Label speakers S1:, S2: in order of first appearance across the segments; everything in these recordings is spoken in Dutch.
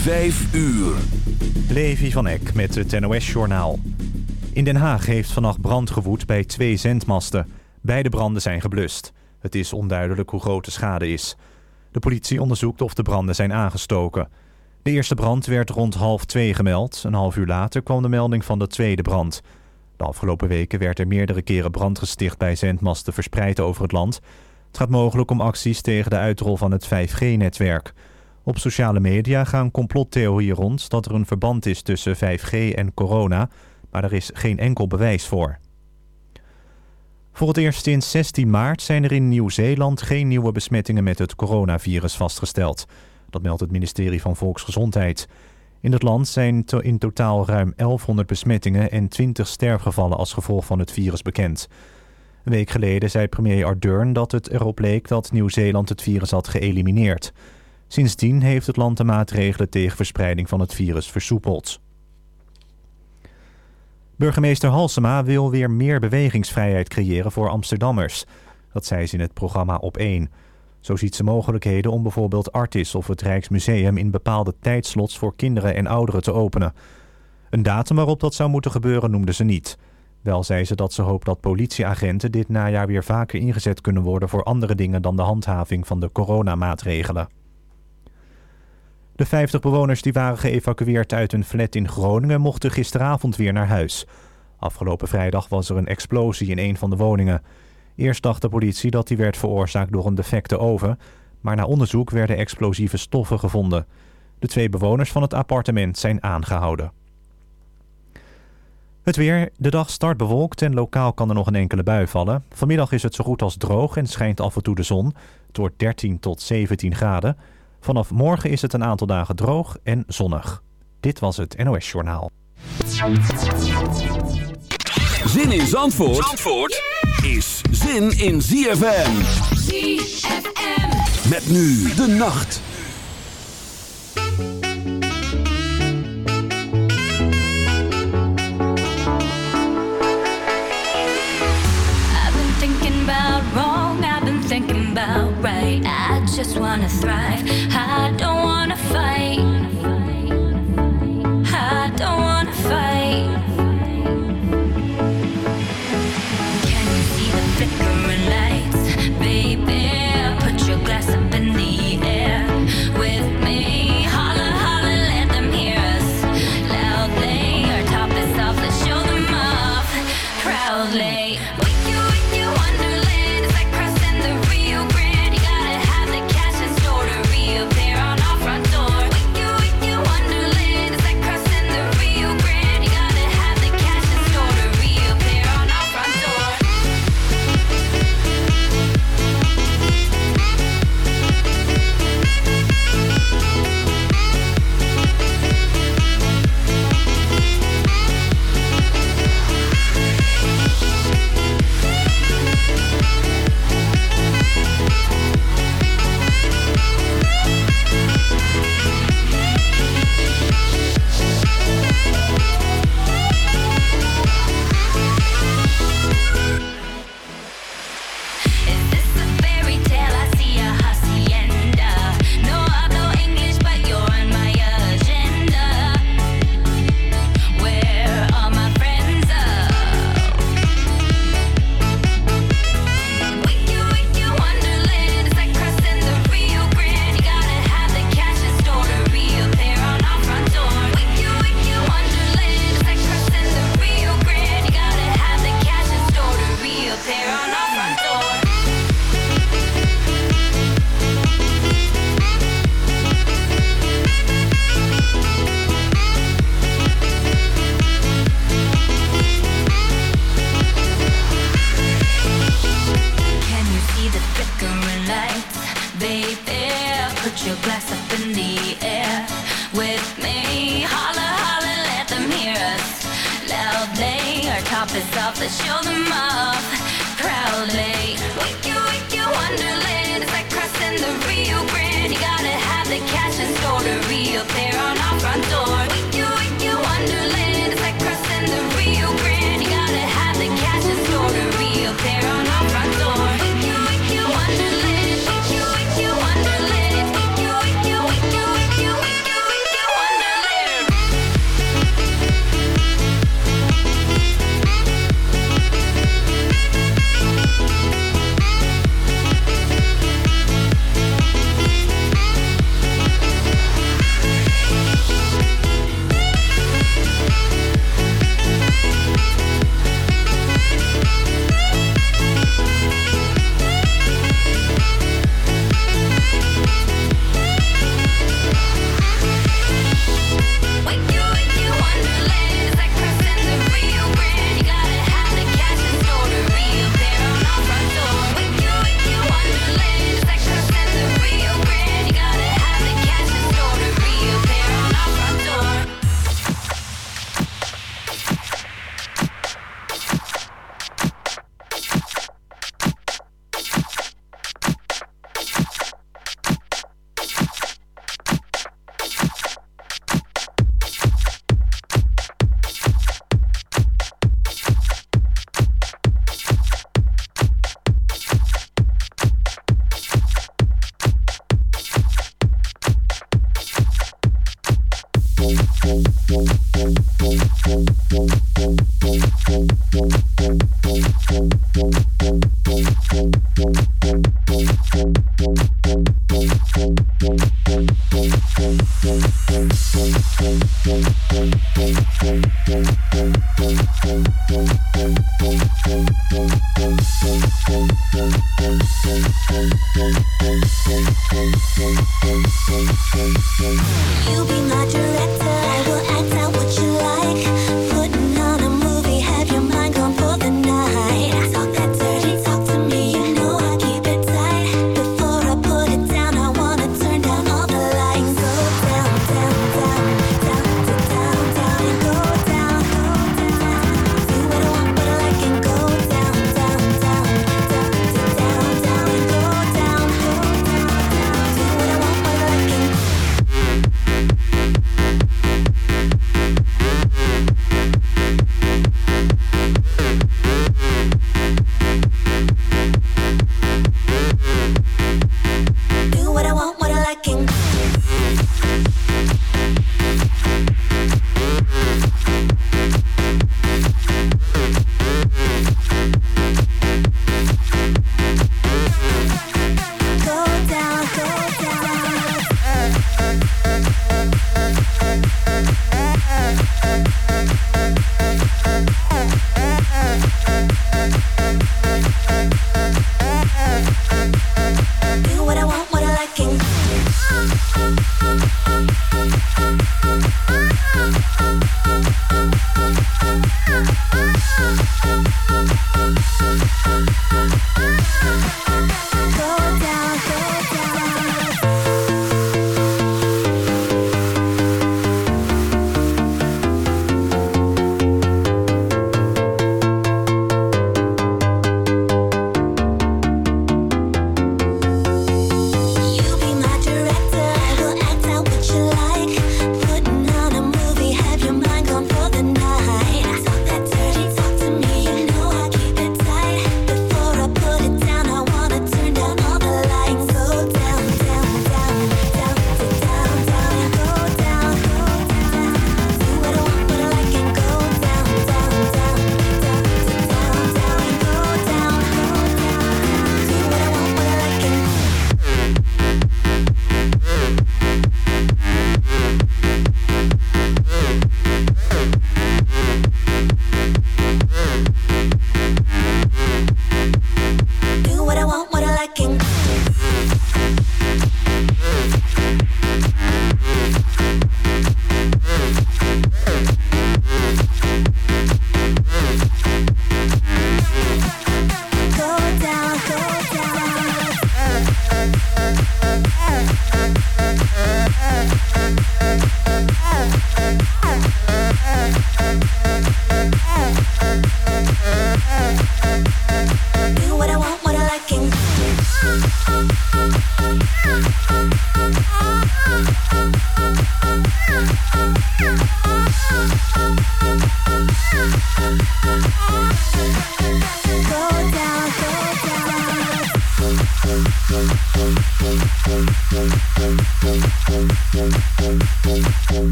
S1: 5 uur.
S2: Levi van Eck met het NOS-journaal. In Den Haag heeft vannacht brand gewoed bij twee zendmasten. Beide branden zijn geblust. Het is onduidelijk hoe groot de schade is. De politie onderzoekt of de branden zijn aangestoken. De eerste brand werd rond half twee gemeld. Een half uur later kwam de melding van de tweede brand. De afgelopen weken werd er meerdere keren brand gesticht bij zendmasten verspreid over het land. Het gaat mogelijk om acties tegen de uitrol van het 5G-netwerk. Op sociale media gaan complottheorieën rond dat er een verband is tussen 5G en corona, maar er is geen enkel bewijs voor. Voor het eerst sinds 16 maart zijn er in Nieuw-Zeeland geen nieuwe besmettingen met het coronavirus vastgesteld. Dat meldt het ministerie van Volksgezondheid. In het land zijn in totaal ruim 1100 besmettingen en 20 sterfgevallen als gevolg van het virus bekend. Een week geleden zei premier Ardern dat het erop leek dat Nieuw-Zeeland het virus had geëlimineerd. Sindsdien heeft het land de maatregelen tegen verspreiding van het virus versoepeld. Burgemeester Halsema wil weer meer bewegingsvrijheid creëren voor Amsterdammers. Dat zei ze in het programma Op 1. Zo ziet ze mogelijkheden om bijvoorbeeld Artis of het Rijksmuseum in bepaalde tijdslots voor kinderen en ouderen te openen. Een datum waarop dat zou moeten gebeuren noemde ze niet. Wel zei ze dat ze hoopt dat politieagenten dit najaar weer vaker ingezet kunnen worden voor andere dingen dan de handhaving van de coronamaatregelen. De 50 bewoners die waren geëvacueerd uit een flat in Groningen mochten gisteravond weer naar huis. Afgelopen vrijdag was er een explosie in een van de woningen. Eerst dacht de politie dat die werd veroorzaakt door een defecte oven, maar na onderzoek werden explosieve stoffen gevonden. De twee bewoners van het appartement zijn aangehouden. Het weer. De dag start bewolkt en lokaal kan er nog een enkele bui vallen. Vanmiddag is het zo goed als droog en schijnt af en toe de zon. Het wordt 13 tot 17 graden. Vanaf morgen is het een aantal dagen droog en zonnig. Dit was het NOS Journaal.
S1: Zin in Zandvoort, Zandvoort is zin in ZFM.
S3: ZFM.
S1: Met nu de nacht.
S3: I've been thinking about wrong, I've been thinking about right. Just wanna thrive, I don't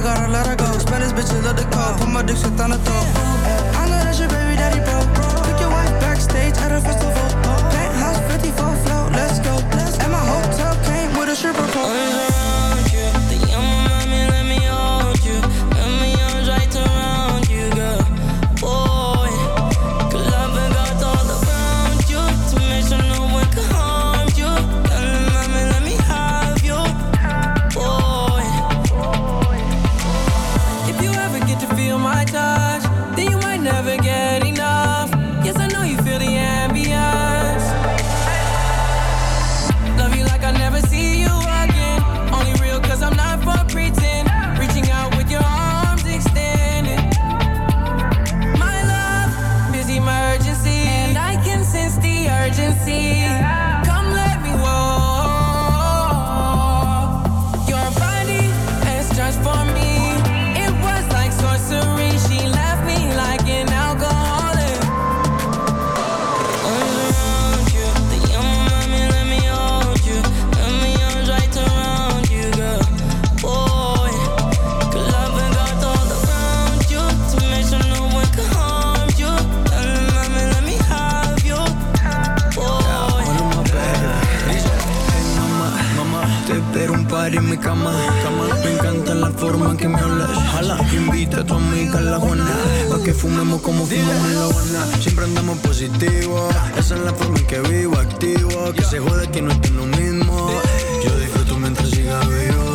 S3: I gotta let her go. Spend this bitch let it. Put my dick shit on the top I know that's your baby
S1: daddy, bro. Took your wife backstage at her first en
S4: mi cama. Me encanta la forma en que me hablas. Jala, invita a tu amiga la Juana. Pa' que fumemos como fumamos en la Habana. Siempre andamos positivos. Esa es la forma en que vivo, activo. Que se jode que no
S5: estoy lo mismo. Yo disfruto mientras siga vivo.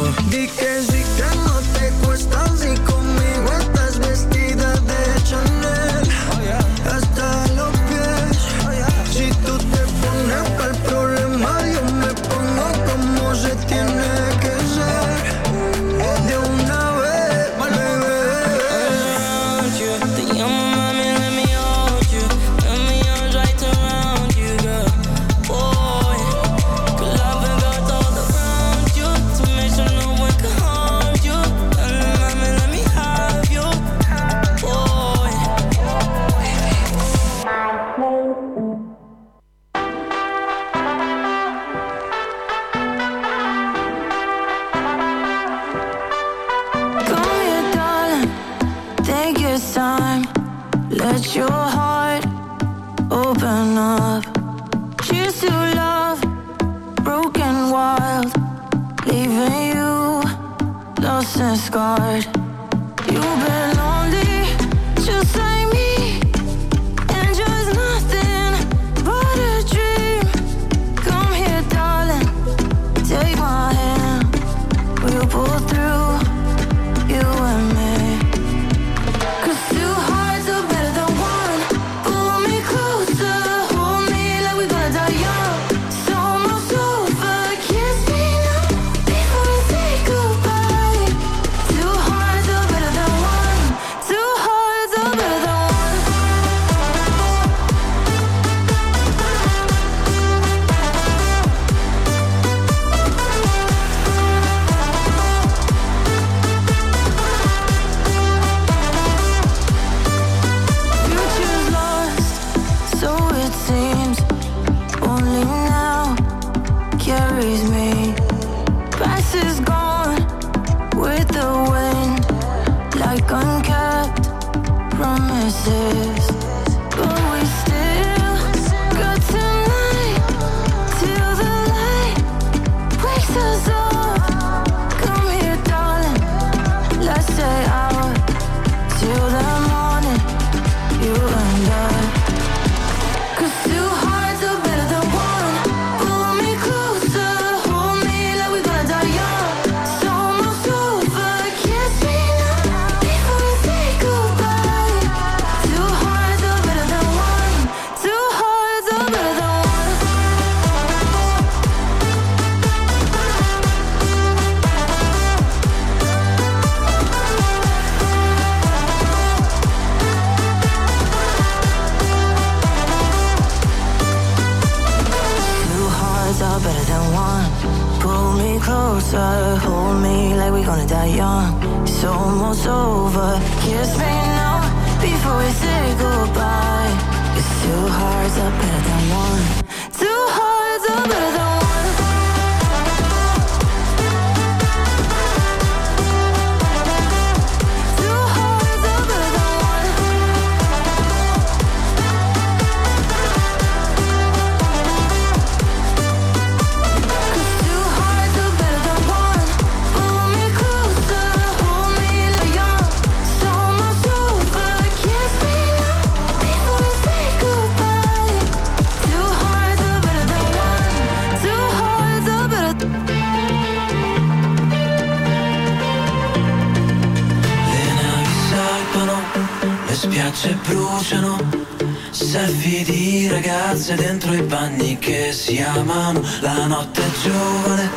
S5: Ragazze dentro i bagni che si amano. La notte è giovane,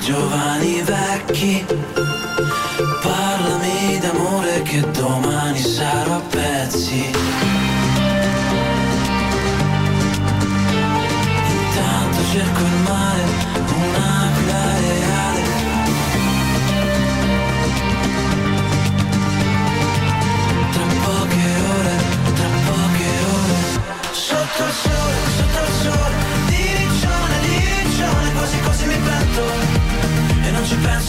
S5: giovani vecchi. Parlami d'amore che domani sarò a pezzi.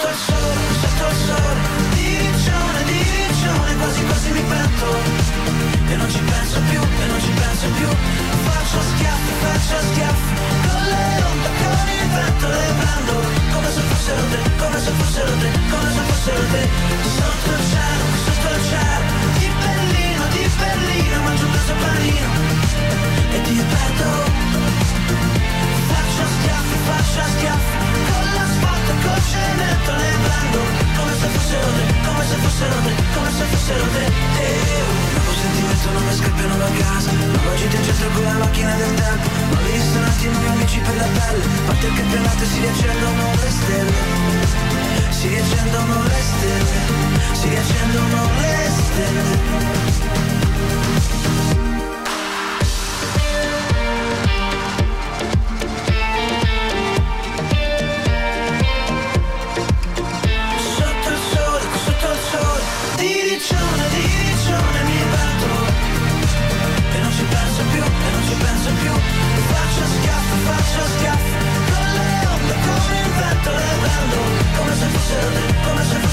S5: Sotto il sole, sotto il sole. Di riccione, di riccione Quasi quasi mi pento E non ci penso più, e non ci penso più. Faccio schiaffi, faccio schiaffi Con le onde, con il vento le prendo. Come se fossero te, come se fossero te Come se fossero te. Sotto il cielo, sotto il cielo. Di Berlino, di Berlino Mangio un panino E ti perdo Faccio schiaffi, faccio schiaffi cemento le prendo Come se fossero te, come se fossero te Come se fossero te eh, oh. Dopo sentimento non mi scappiano da casa Ma oggi in centro con la macchina del tempo Ma un attimo i miei amici per la pelle Parte il campionato e si riaccendono le stelle Si riaccendono le stelle Si riaccendono le stelle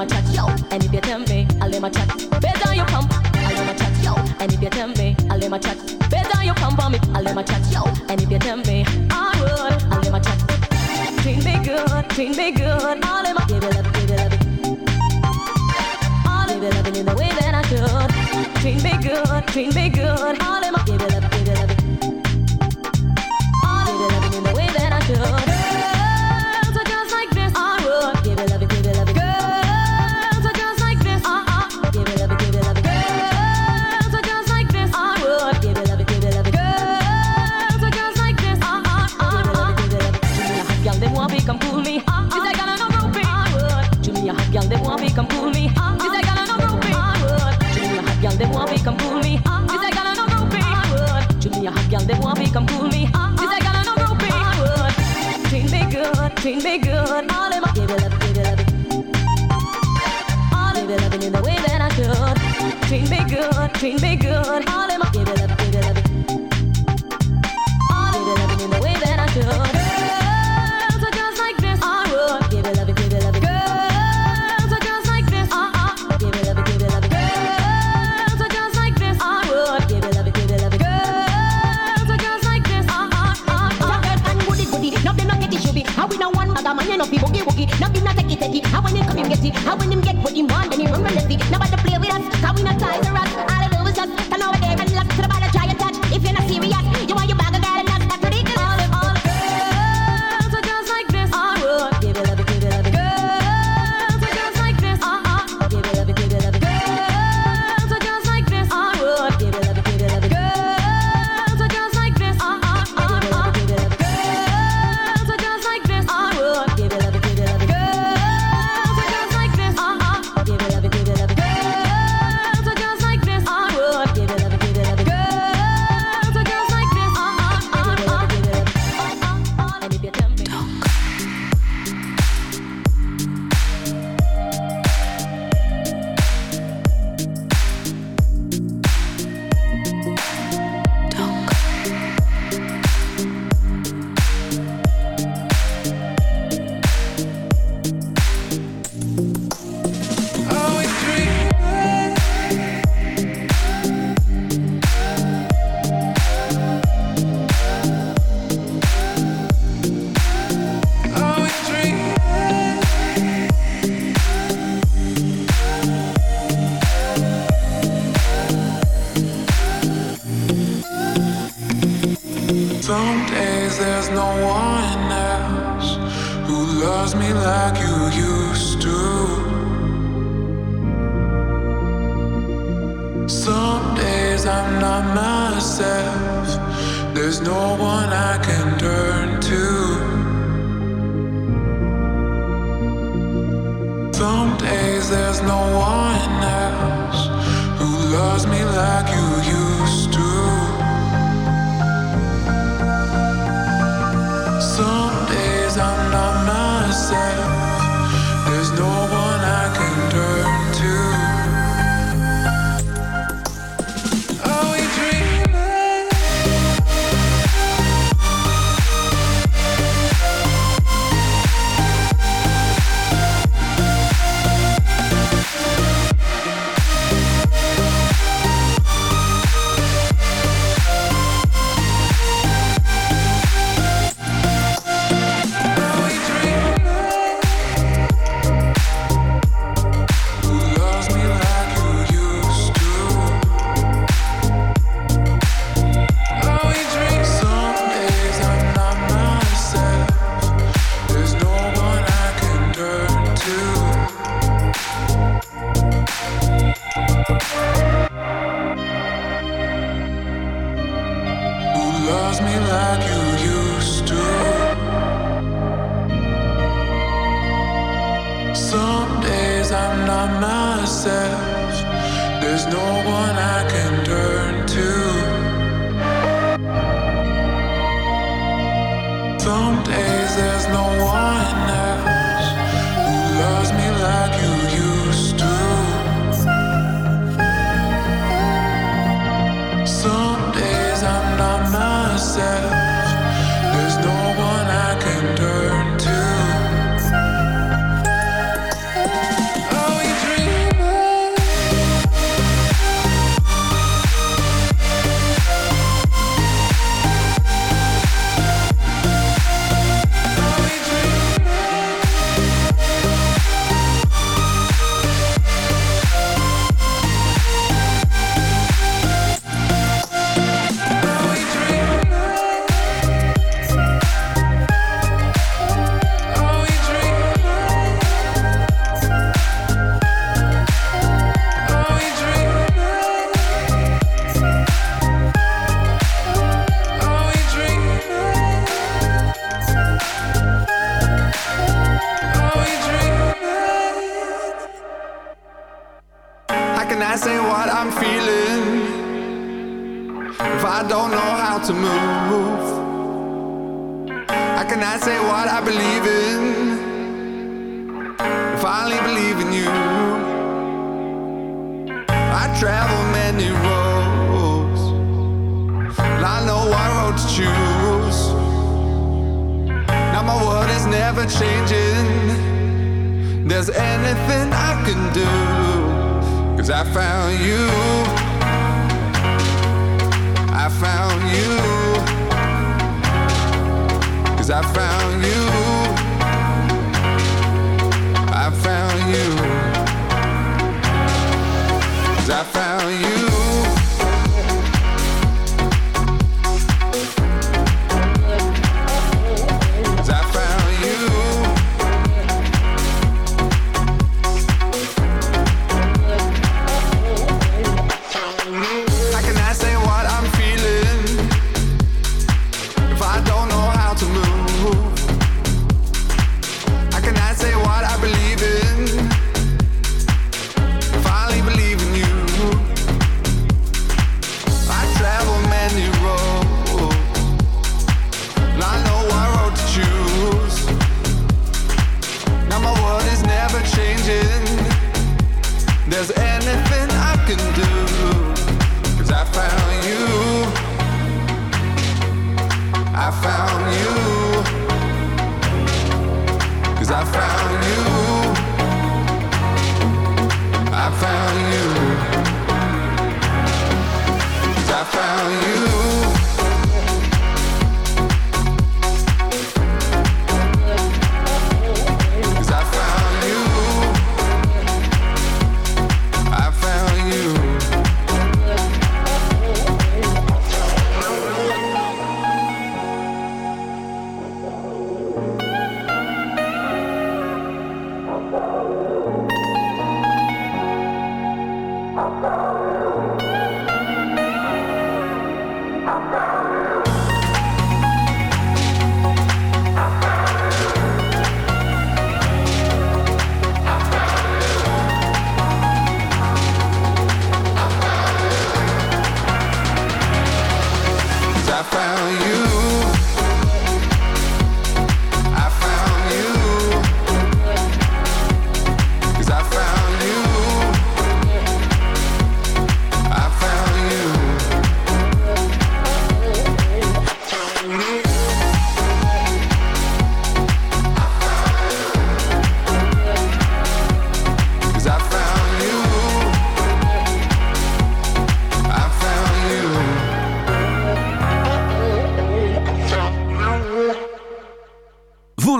S6: my chat, yo. And if you tell me, I'll let my chat. between me
S7: Some days there's no one else who loves me like you used to.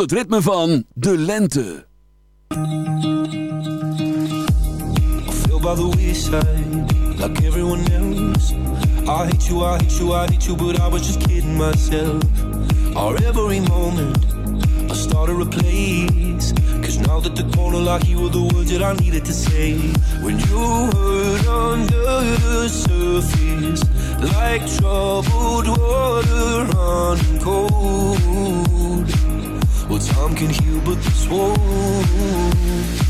S1: voel het ritme van de lente.
S8: I like everyone else. I hate you, I hate you, I hate you, but I was just kidding myself. Our every moment, I started a place. Cause now that the corner like you were the words that I needed to say. When you hurt under the surface, like troubled water running cold. Well, time can heal, but this wound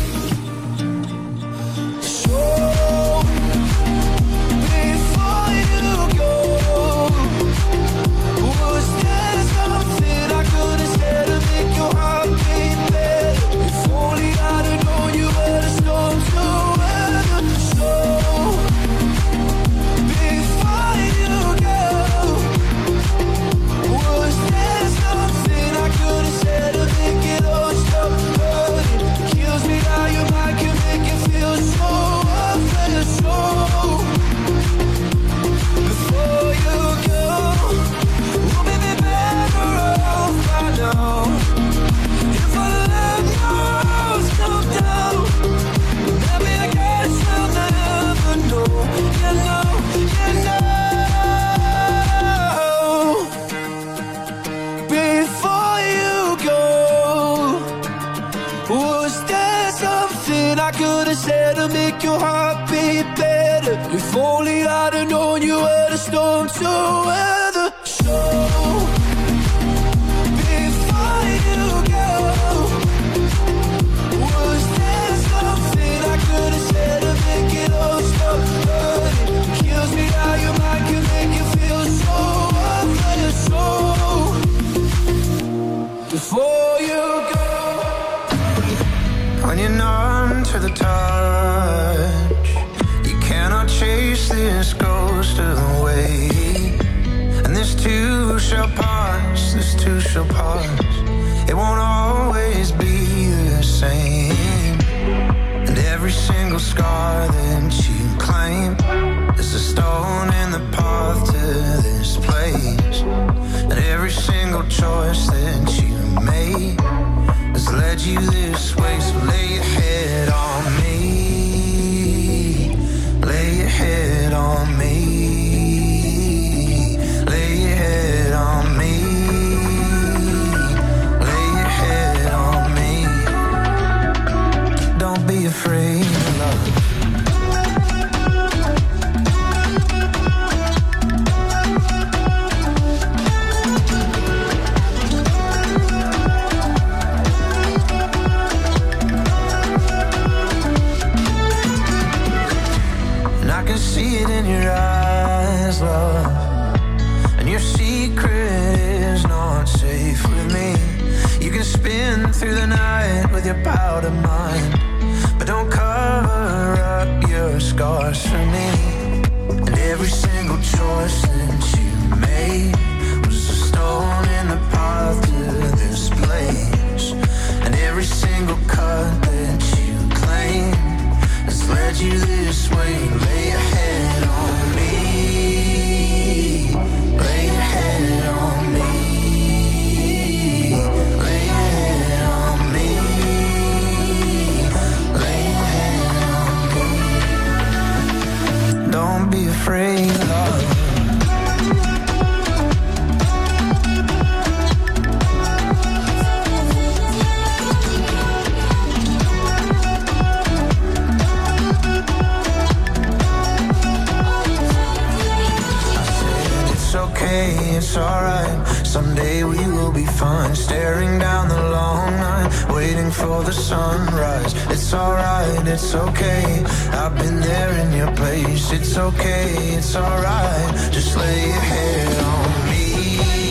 S8: had you
S5: this way
S9: okay, it's alright. Just lay your head on me.